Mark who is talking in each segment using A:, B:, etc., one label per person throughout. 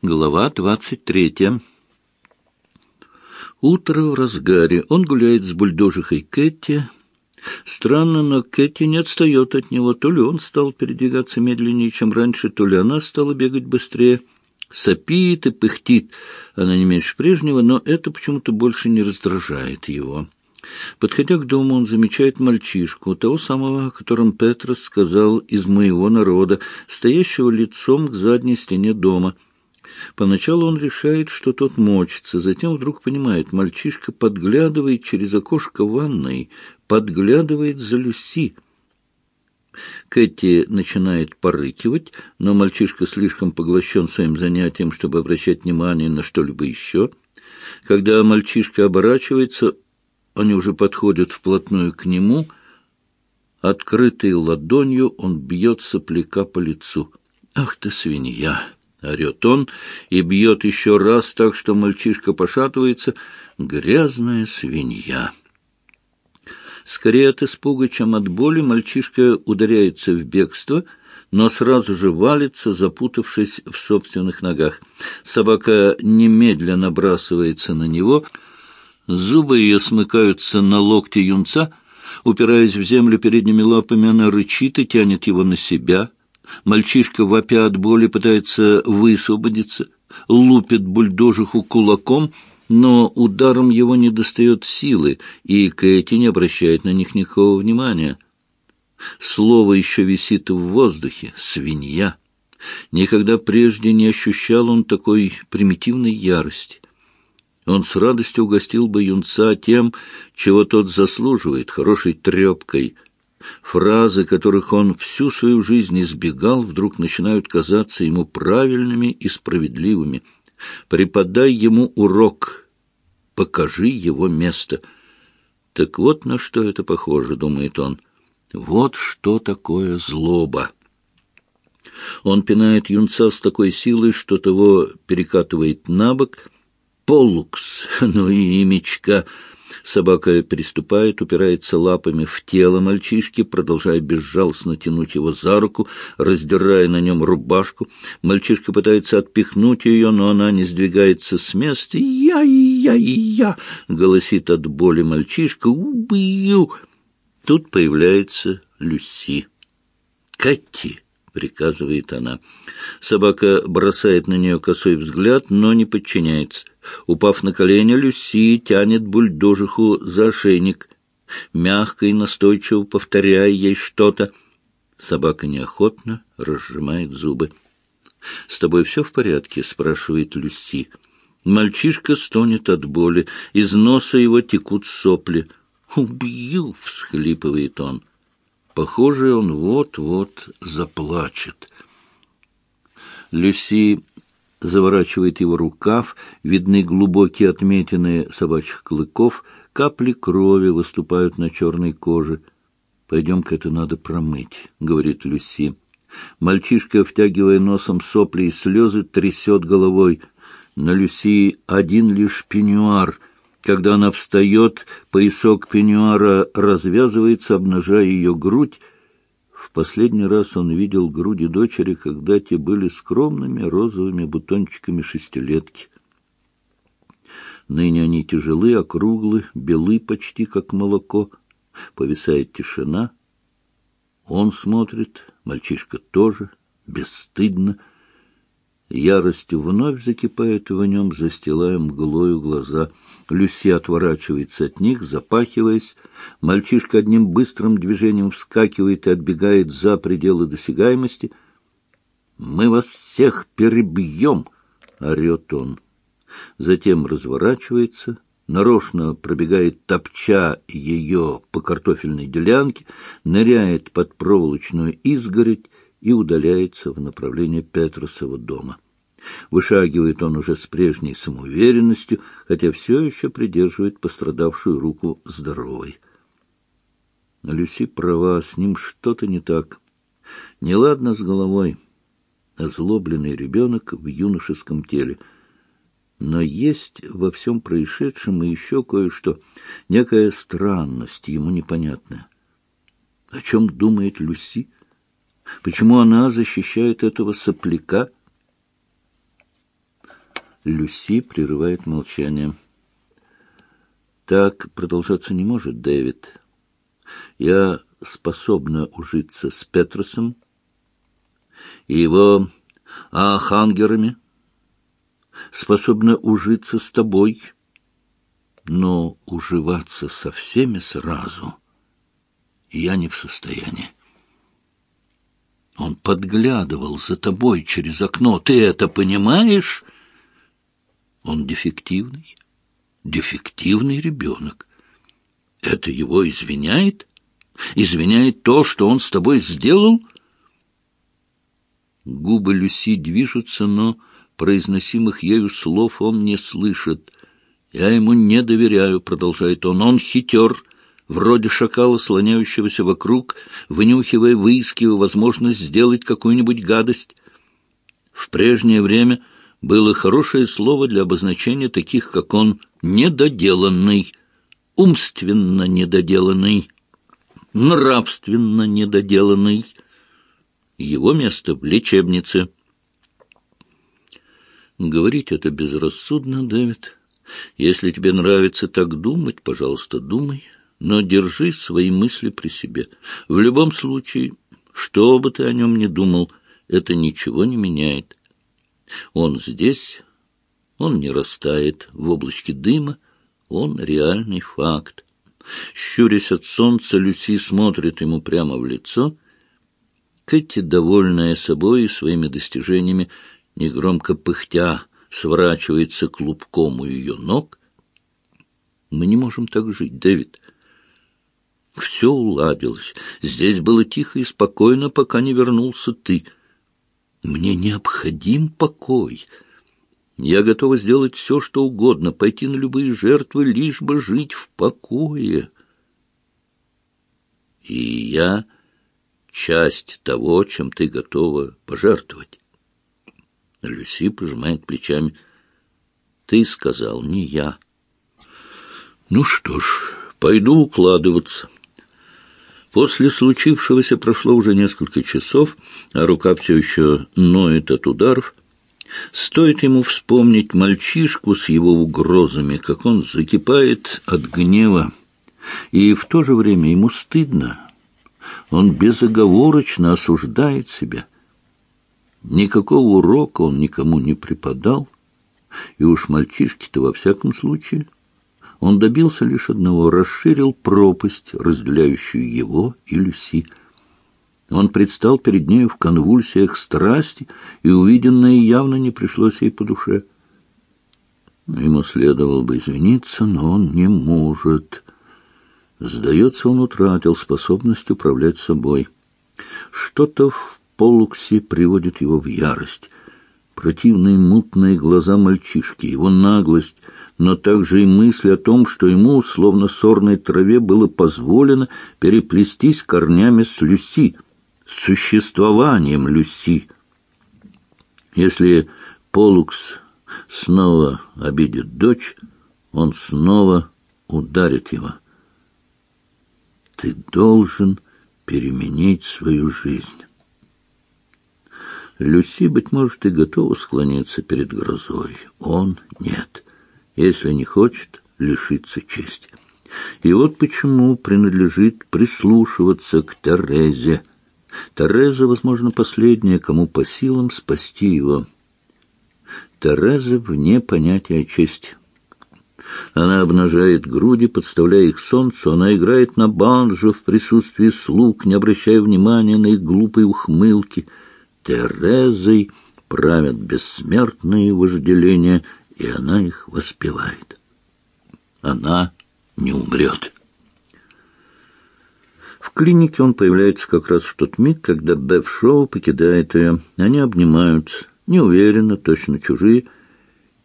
A: Глава двадцать третья. Утро в разгаре. Он гуляет с бульдожихой Кэти. Странно, но Кэти не отстает от него. То ли он стал передвигаться медленнее, чем раньше, то ли она стала бегать быстрее. Сопит и пыхтит она не меньше прежнего, но это почему-то больше не раздражает его. Подходя к дому, он замечает мальчишку, того самого, о котором Петрос сказал из моего народа, стоящего лицом к задней стене дома. Поначалу он решает, что тот мочится, затем вдруг понимает, мальчишка подглядывает через окошко ванной, подглядывает за Люси. Кэти начинает порыкивать, но мальчишка слишком поглощен своим занятием, чтобы обращать внимание на что-либо еще. Когда мальчишка оборачивается, они уже подходят вплотную к нему. Открытой ладонью он бьет сопляка по лицу. «Ах ты, свинья!» — орет он и бьет еще раз так, что мальчишка пошатывается. «Грязная свинья!» Скорее от испуга, чем от боли, мальчишка ударяется в бегство — но сразу же валится, запутавшись в собственных ногах. Собака немедленно бросается на него — Зубы ее смыкаются на локте юнца. Упираясь в землю передними лапами, она рычит и тянет его на себя. Мальчишка, вопя от боли, пытается высвободиться, лупит бульдожиху кулаком, но ударом его не достает силы, и Кэти не обращает на них никакого внимания. Слово еще висит в воздухе — «свинья». Никогда прежде не ощущал он такой примитивной ярости. Он с радостью угостил бы юнца тем, чего тот заслуживает, хорошей трепкой. Фразы, которых он всю свою жизнь избегал, вдруг начинают казаться ему правильными и справедливыми. «Преподай ему урок, покажи его место». Так вот на что это похоже, думает он. Вот что такое злоба. Он пинает юнца с такой силой, что того перекатывает на бок — Полукс, ну и имечка. Собака переступает, упирается лапами в тело мальчишки, продолжая безжалостно тянуть его за руку, раздирая на нем рубашку. Мальчишка пытается отпихнуть ее, но она не сдвигается с места. «Я-я-я!» — голосит от боли мальчишка. «Убью!» Тут появляется Люси. «Катти!» — приказывает она. Собака бросает на нее косой взгляд, но не подчиняется. Упав на колени, Люси тянет бульдожиху за ошейник, мягко и настойчиво повторяя ей что-то. Собака неохотно разжимает зубы. — С тобой все в порядке? — спрашивает Люси. Мальчишка стонет от боли, из носа его текут сопли. «Убью!» — всхлипывает он. Похоже, он вот-вот заплачет. Люси заворачивает его рукав, видны глубокие отметины собачьих клыков, капли крови выступают на черной коже. «Пойдем-ка это надо промыть», — говорит Люси. Мальчишка, втягивая носом сопли и слезы, трясет головой. На Люси один лишь пеньюар. Когда она встает, поясок пеньюара развязывается, обнажая ее грудь, последний раз он видел груди дочери, когда те были скромными розовыми бутончиками шестилетки. Ныне они тяжелы, округлы, белы почти, как молоко. Повисает тишина. Он смотрит, мальчишка тоже, бесстыдно, Ярость вновь закипает в нем, застилая мглою глаза. Люси отворачивается от них, запахиваясь. Мальчишка одним быстрым движением вскакивает и отбегает за пределы досягаемости. «Мы вас всех перебьем!» — орет он. Затем разворачивается, нарочно пробегает топча ее по картофельной делянке, ныряет под проволочную изгородь и удаляется в направлении Петросова дома. Вышагивает он уже с прежней самоуверенностью, хотя все еще придерживает пострадавшую руку здоровой. Люси права, с ним что-то не так. Неладно с головой. Озлобленный ребенок в юношеском теле. Но есть во всем происшедшем и еще кое-что, некая странность ему непонятная. О чем думает Люси? Почему она защищает этого сопляка? Люси прерывает молчание. Так продолжаться не может, Дэвид. Я способна ужиться с Петросом и его ахангерами, способна ужиться с тобой, но уживаться со всеми сразу я не в состоянии. Он подглядывал за тобой через окно. Ты это понимаешь? Он дефективный, дефективный ребенок. Это его извиняет? Извиняет то, что он с тобой сделал? Губы Люси движутся, но произносимых ею слов он не слышит. «Я ему не доверяю», — продолжает он. «Он хитер, вроде шакала, слоняющегося вокруг, вынюхивая, выискивая возможность сделать какую-нибудь гадость. В прежнее время было хорошее слово для обозначения таких, как он, недоделанный, умственно недоделанный, нравственно недоделанный. Его место в лечебнице. Говорить это безрассудно, Дэвид. Если тебе нравится так думать, пожалуйста, думай, но держи свои мысли при себе. В любом случае, что бы ты о нем ни думал, это ничего не меняет. Он здесь, он не растает в облачке дыма, он реальный факт. Щурясь от солнца, Люси смотрит ему прямо в лицо. Кэти, довольная собой и своими достижениями, негромко пыхтя, сворачивается клубком у ее ног. Мы не можем так жить, Дэвид. Все уладилось. Здесь было тихо и спокойно, пока не вернулся ты. Мне необходим покой. Я готова сделать все, что угодно, пойти на любые жертвы, лишь бы жить в покое. И я часть того, чем ты готова пожертвовать. Люси пожимает плечами. Ты сказал, не я. Ну что ж, пойду укладываться. После случившегося прошло уже несколько часов, а рука все еще ноет от ударов. Стоит ему вспомнить мальчишку с его угрозами, как он закипает от гнева. И в то же время ему стыдно. Он безоговорочно осуждает себя — Никакого урока он никому не преподал, и уж мальчишки-то во всяком случае. Он добился лишь одного — расширил пропасть, разделяющую его и Люси. Он предстал перед нею в конвульсиях страсти, и увиденное явно не пришлось ей по душе. Ему следовало бы извиниться, но он не может. Сдается, он утратил способность управлять собой. Что-то в Полукси приводит его в ярость. Противные мутные глаза мальчишки, его наглость, но также и мысль о том, что ему, словно сорной траве, было позволено переплестись корнями с Люси, с существованием Люси. Если Полукс снова обидит дочь, он снова ударит его. Ты должен переменить свою жизнь. Люси, быть может, и готова склониться перед грозой. Он нет. Если не хочет, лишиться чести. И вот почему принадлежит прислушиваться к Терезе. Тереза, возможно, последняя, кому по силам спасти его. Тереза вне понятия чести. Она обнажает груди, подставляя их солнцу, она играет на банджо в присутствии слуг, не обращая внимания на их глупые ухмылки — Терезой правят бессмертные вожделения, и она их воспевает. Она не умрет. В клинике он появляется как раз в тот миг, когда Беф Шоу покидает ее. Они обнимаются, неуверенно, точно чужие,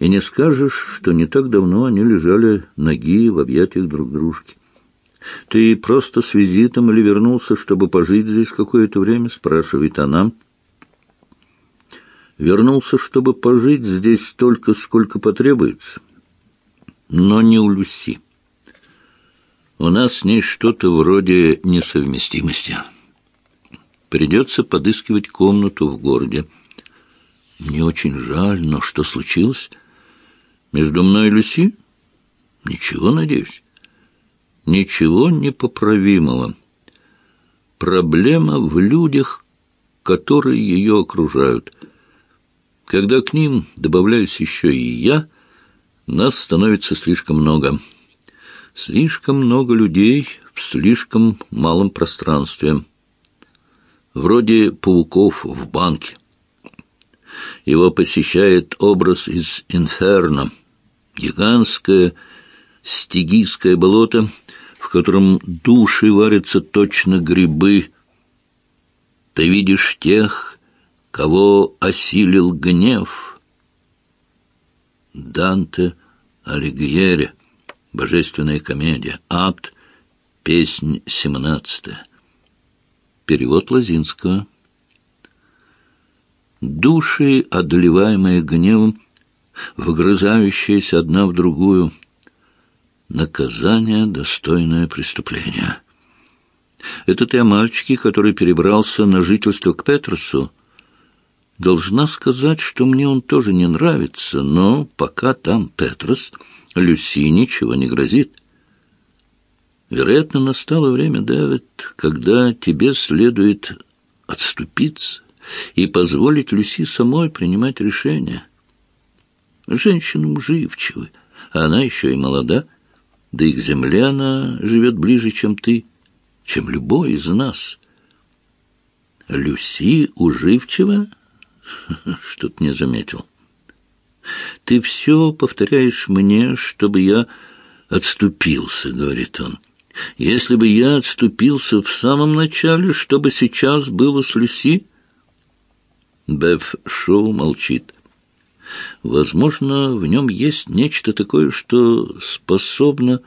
A: и не скажешь, что не так давно они лежали ноги в объятиях друг дружки. «Ты просто с визитом или вернулся, чтобы пожить здесь какое-то время?» — спрашивает она. Вернулся, чтобы пожить здесь столько, сколько потребуется. Но не у Люси. У нас с ней что-то вроде несовместимости. Придется подыскивать комнату в городе. Мне очень жаль, но что случилось? Между мной и Люси? Ничего, надеюсь. Ничего непоправимого. Проблема в людях, которые ее окружают. Когда к ним добавляюсь еще и я, нас становится слишком много. Слишком много людей в слишком малом пространстве. Вроде пауков в банке. Его посещает образ из «Инферно», гигантское стигийское болото, в котором души варятся точно грибы. Ты видишь тех, кого осилил гнев. Данте Алигьери, Божественная комедия, акт, песнь семнадцатая. Перевод Лазинского. Души, одолеваемые гневом, выгрызающиеся одна в другую. Наказание, достойное преступления. Это ты о мальчике, который перебрался на жительство к Петрусу. Должна сказать, что мне он тоже не нравится, но пока там Петрос, Люси ничего не грозит. Вероятно, настало время, Дэвид, когда тебе следует отступиться и позволить Люси самой принимать решения. Женщина живчивы, а она еще и молода, да и к земле она живет ближе, чем ты, чем любой из нас. Люси уживчива? Что-то не заметил. Ты все повторяешь мне, чтобы я отступился, — говорит он. Если бы я отступился в самом начале, что бы сейчас было с Люси? Беф Шоу молчит. Возможно, в нем есть нечто такое, что способно,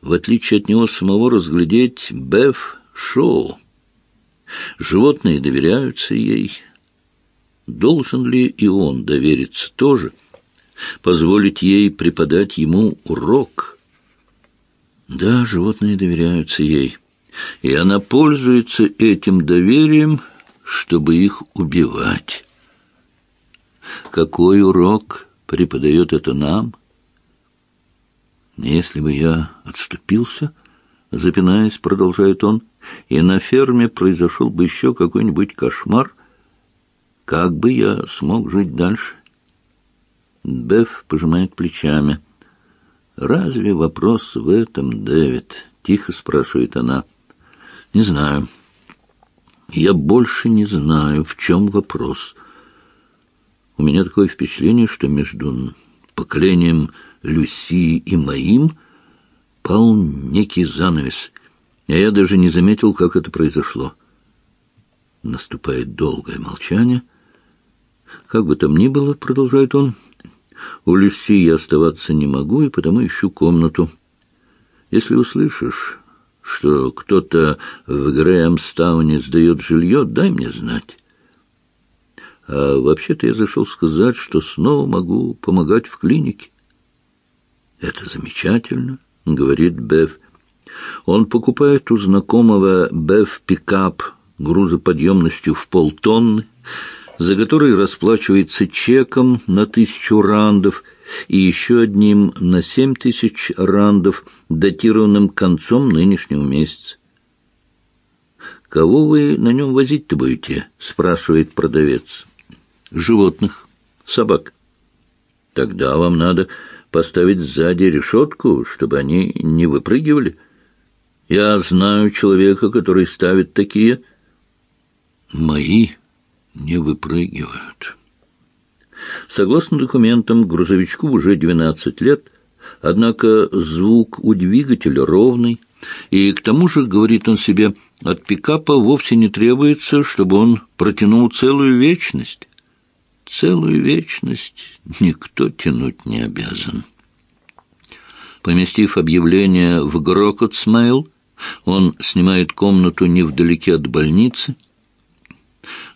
A: в отличие от него самого, разглядеть Беф Шоу. Животные доверяются ей. Должен ли и он довериться тоже? Позволить ей преподать ему урок? Да, животные доверяются ей. И она пользуется этим доверием, чтобы их убивать. Какой урок преподает это нам? Если бы я отступился, запинаясь, продолжает он, и на ферме произошел бы еще какой-нибудь кошмар, как бы я смог жить дальше? Беф пожимает плечами. «Разве вопрос в этом, Дэвид?» — тихо спрашивает она. «Не знаю. Я больше не знаю, в чем вопрос. У меня такое впечатление, что между поколением Люси и моим пал некий занавес, а я даже не заметил, как это произошло. Наступает долгое молчание. Как бы там ни было, продолжает он, у Люси я оставаться не могу, и потому ищу комнату. Если услышишь, что кто-то в Грээмстауне сдает жилье, дай мне знать. А вообще-то я зашел сказать, что снова могу помогать в клинике. Это замечательно, говорит Беф. Он покупает у знакомого Беф пикап грузоподъемностью в полтонны, за который расплачивается чеком на тысячу рандов и еще одним на семь тысяч рандов, датированным концом нынешнего месяца. «Кого вы на нем возить-то будете?» — спрашивает продавец. «Животных. Собак. Тогда вам надо поставить сзади решетку, чтобы они не выпрыгивали. Я знаю человека, который ставит такие. Мои не выпрыгивают». Согласно документам, грузовичку уже 12 лет, однако звук у двигателя ровный, и к тому же, говорит он себе, от пикапа вовсе не требуется, чтобы он протянул целую вечность. Целую вечность никто тянуть не обязан. Поместив объявление в Грокотсмейл, он снимает комнату невдалеке от больницы,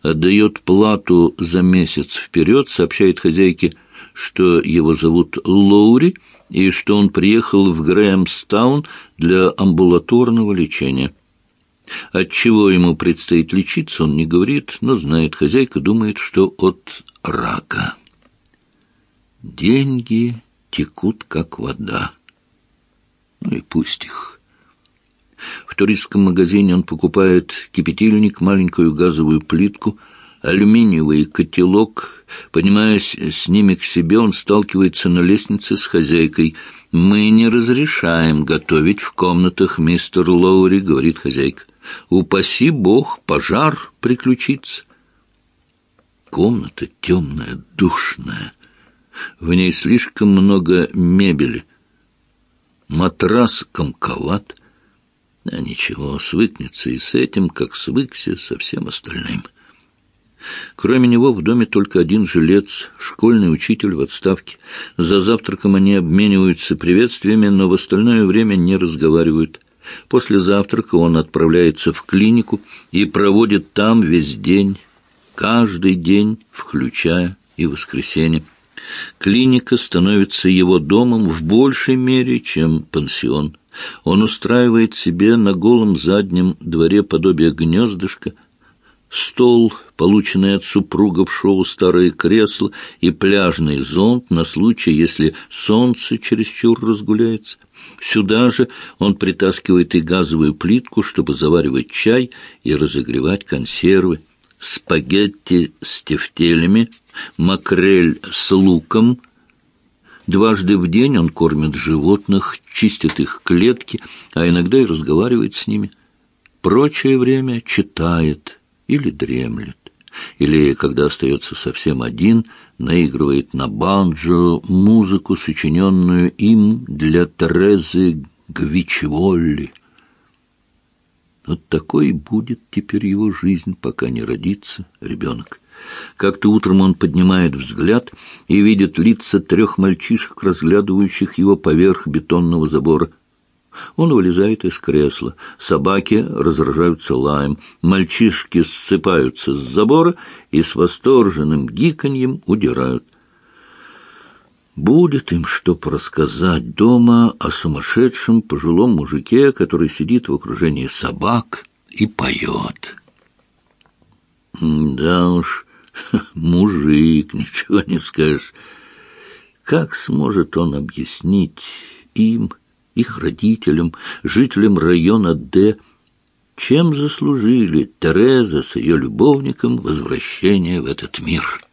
A: отдает плату за месяц вперед, сообщает хозяйке, что его зовут Лоури и что он приехал в Грэмстаун для амбулаторного лечения. От чего ему предстоит лечиться, он не говорит, но знает, хозяйка думает, что от рака. Деньги текут, как вода. Ну и пусть их. В туристском магазине он покупает кипятильник, маленькую газовую плитку, алюминиевый котелок. Поднимаясь с ними к себе, он сталкивается на лестнице с хозяйкой. «Мы не разрешаем готовить в комнатах, мистер Лоури», — говорит хозяйка. «Упаси бог, пожар приключится». Комната темная, душная. В ней слишком много мебели. Матрас комковат. А ничего, свыкнется и с этим, как свыкся со всем остальным. Кроме него в доме только один жилец, школьный учитель в отставке. За завтраком они обмениваются приветствиями, но в остальное время не разговаривают. После завтрака он отправляется в клинику и проводит там весь день, каждый день, включая и воскресенье. Клиника становится его домом в большей мере, чем пансион. Он устраивает себе на голом заднем дворе подобие гнездышка, стол, полученный от супруга в шоу «Старое кресло» и пляжный зонт на случай, если солнце чересчур разгуляется. Сюда же он притаскивает и газовую плитку, чтобы заваривать чай и разогревать консервы спагетти с тефтелями, макрель с луком. Дважды в день он кормит животных, чистит их клетки, а иногда и разговаривает с ними. Прочее время читает или дремлет. Или, когда остается совсем один, наигрывает на банджо музыку, сочиненную им для Терезы Гвичеволли. Вот такой будет теперь его жизнь, пока не родится ребенок. Как-то утром он поднимает взгляд и видит лица трех мальчишек, разглядывающих его поверх бетонного забора. Он вылезает из кресла. Собаки разражаются лаем. Мальчишки ссыпаются с забора и с восторженным гиканьем удирают. Будет им что рассказать дома о сумасшедшем пожилом мужике, который сидит в окружении собак и поет. Да уж, мужик, ничего не скажешь. Как сможет он объяснить им, их родителям, жителям района Д, чем заслужили Тереза с ее любовником возвращение в этот мир?»